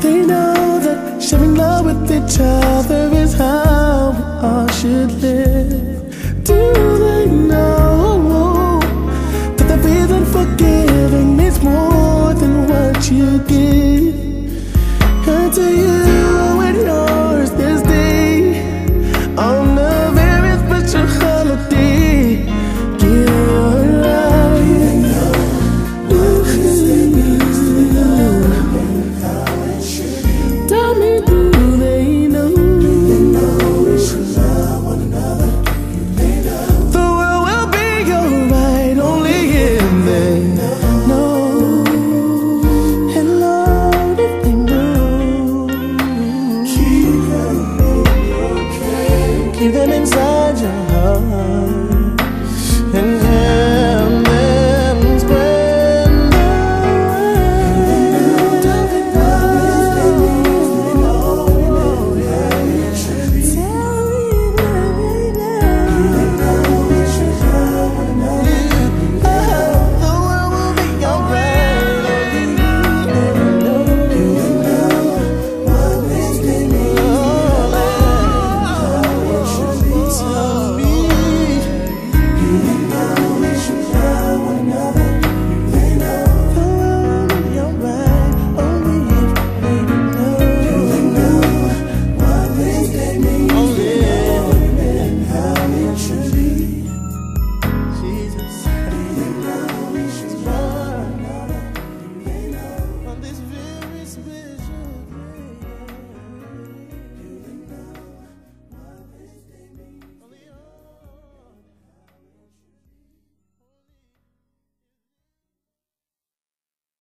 They know that sharing love with each other is how we all should live. Do